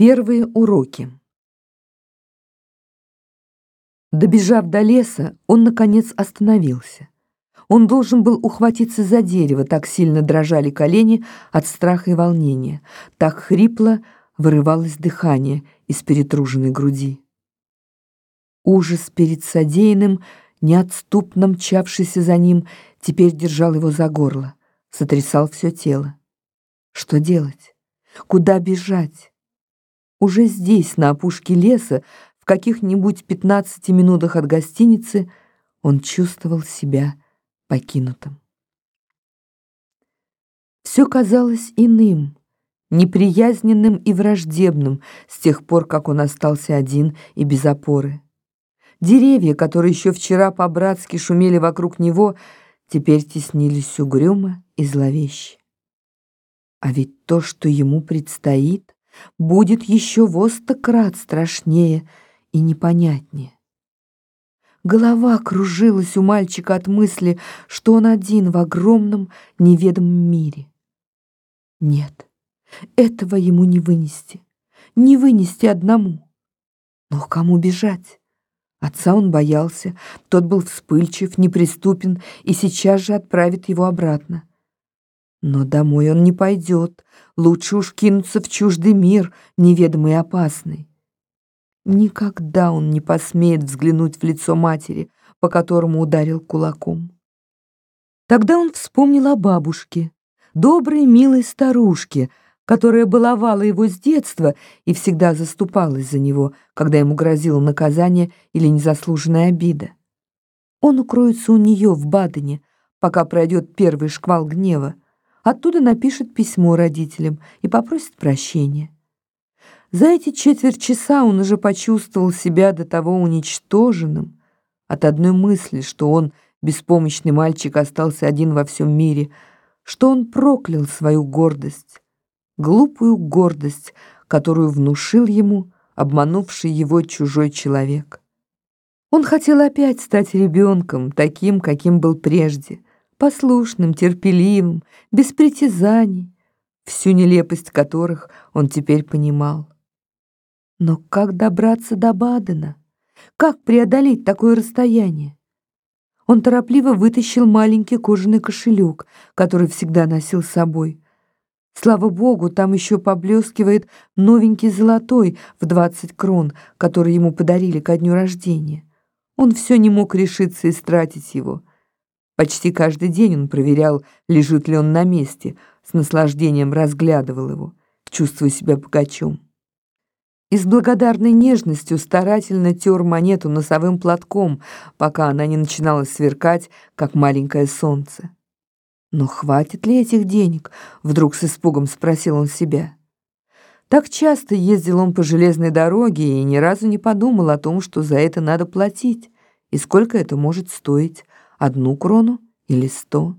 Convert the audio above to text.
Первые уроки. Добежав до леса, он, наконец, остановился. Он должен был ухватиться за дерево, так сильно дрожали колени от страха и волнения, так хрипло вырывалось дыхание из перетруженной груди. Ужас перед содеянным, неотступно мчавшийся за ним, теперь держал его за горло, сотрясал все тело. Что делать? Куда бежать? Уже здесь, на опушке леса, в каких-нибудь 15 минутах от гостиницы, он чувствовал себя покинутым. Все казалось иным, неприязненным и враждебным с тех пор, как он остался один и без опоры. Деревья, которые еще вчера по-братски шумели вокруг него, теперь теснились угрюмо и зловеще. А ведь то, что ему предстоит, будет еще во сто крат страшнее и непонятнее. Голова кружилась у мальчика от мысли, что он один в огромном неведомом мире. Нет, этого ему не вынести, не вынести одному. Но кому бежать? Отца он боялся, тот был вспыльчив, неприступен и сейчас же отправит его обратно. Но домой он не пойдет. Лучше уж кинуться в чуждый мир, неведомый и опасный. Никогда он не посмеет взглянуть в лицо матери, по которому ударил кулаком. Тогда он вспомнил о бабушке, доброй, милой старушке, которая баловала его с детства и всегда заступалась за него, когда ему грозило наказание или незаслуженная обида. Он укроется у нее в Бадене, пока пройдет первый шквал гнева, Оттуда напишет письмо родителям и попросит прощения. За эти четверть часа он уже почувствовал себя до того уничтоженным от одной мысли, что он, беспомощный мальчик, остался один во всем мире, что он проклял свою гордость, глупую гордость, которую внушил ему обманувший его чужой человек. Он хотел опять стать ребенком, таким, каким был прежде — послушным, терпеливым, без притязаний, всю нелепость которых он теперь понимал. Но как добраться до Бадена? Как преодолеть такое расстояние? Он торопливо вытащил маленький кожаный кошелек, который всегда носил с собой. Слава богу, там еще поблескивает новенький золотой в двадцать крон, который ему подарили ко дню рождения. Он все не мог решиться истратить его — Почти каждый день он проверял, лежит ли он на месте, с наслаждением разглядывал его, чувствуя себя богачом. И с благодарной нежностью старательно тер монету носовым платком, пока она не начинала сверкать, как маленькое солнце. «Но хватит ли этих денег?» — вдруг с испугом спросил он себя. Так часто ездил он по железной дороге и ни разу не подумал о том, что за это надо платить, и сколько это может стоить одну крону или сто.